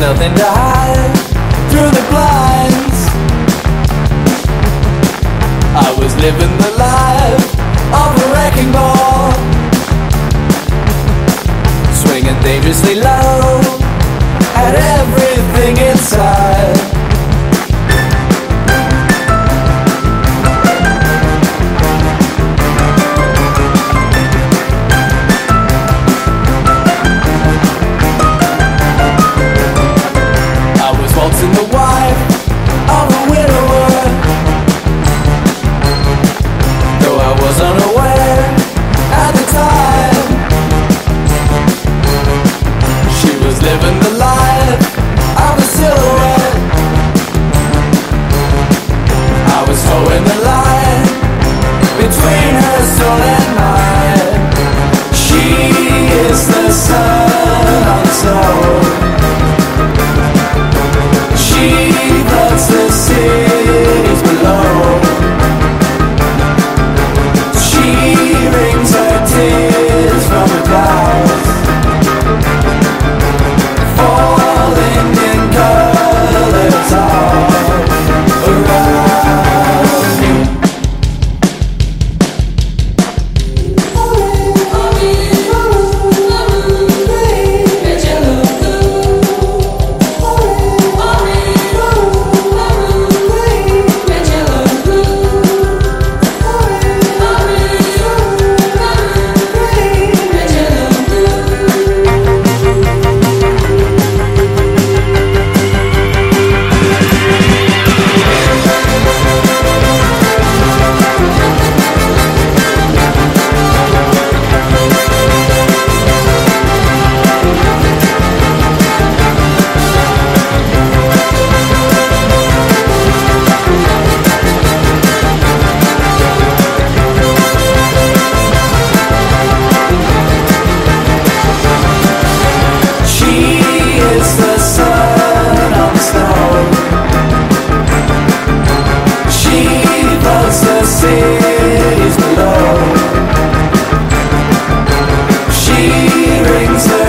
nothing to hide through the blinds. I was living the life of a wrecking ball, swinging dangerously low at everything inside. cities below. She rings the.